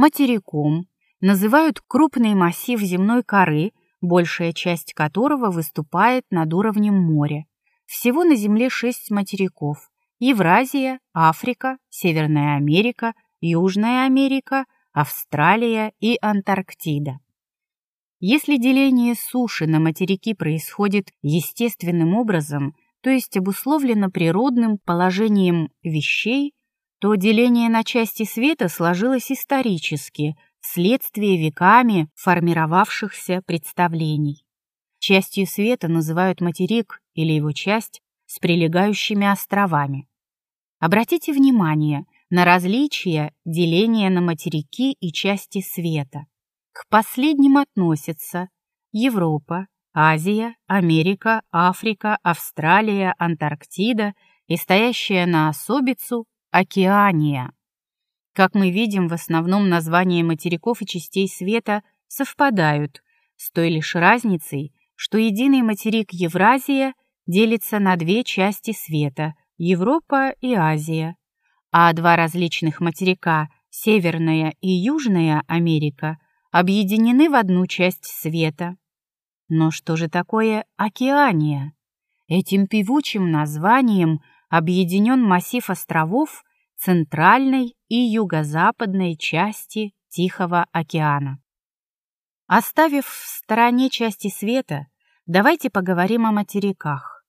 Материком называют крупный массив земной коры, большая часть которого выступает над уровнем моря. Всего на Земле шесть материков – Евразия, Африка, Северная Америка, Южная Америка, Австралия и Антарктида. Если деление суши на материки происходит естественным образом, то есть обусловлено природным положением вещей, то деление на части света сложилось исторически, вследствие веками формировавшихся представлений. Частью света называют материк или его часть с прилегающими островами. Обратите внимание на различия деления на материки и части света. К последним относятся Европа, Азия, Америка, Африка, Австралия, Антарктида и стоящая на особицу Океания. Как мы видим, в основном названия материков и частей света совпадают, с той лишь разницей, что единый материк Евразия делится на две части света – Европа и Азия, а два различных материка – Северная и Южная Америка – объединены в одну часть света. Но что же такое Океания? Этим певучим названием – объединен массив островов центральной и юго-западной части Тихого океана. Оставив в стороне части света, давайте поговорим о материках.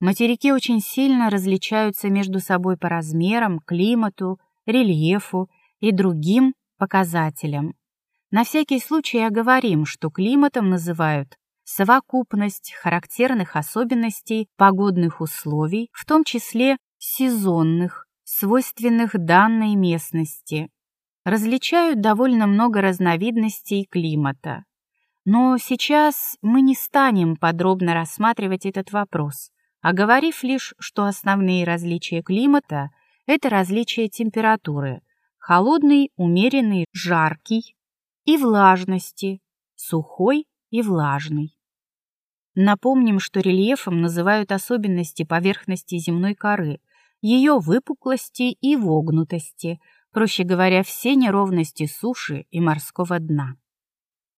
Материки очень сильно различаются между собой по размерам, климату, рельефу и другим показателям. На всякий случай оговорим, что климатом называют совокупность характерных особенностей погодных условий, в том числе сезонных, свойственных данной местности. Различают довольно много разновидностей климата. Но сейчас мы не станем подробно рассматривать этот вопрос, оговорив лишь, что основные различия климата – это различие температуры – холодный, умеренный, жаркий, и влажности – сухой и влажный. Напомним, что рельефом называют особенности поверхности земной коры, ее выпуклости и вогнутости, проще говоря, все неровности суши и морского дна.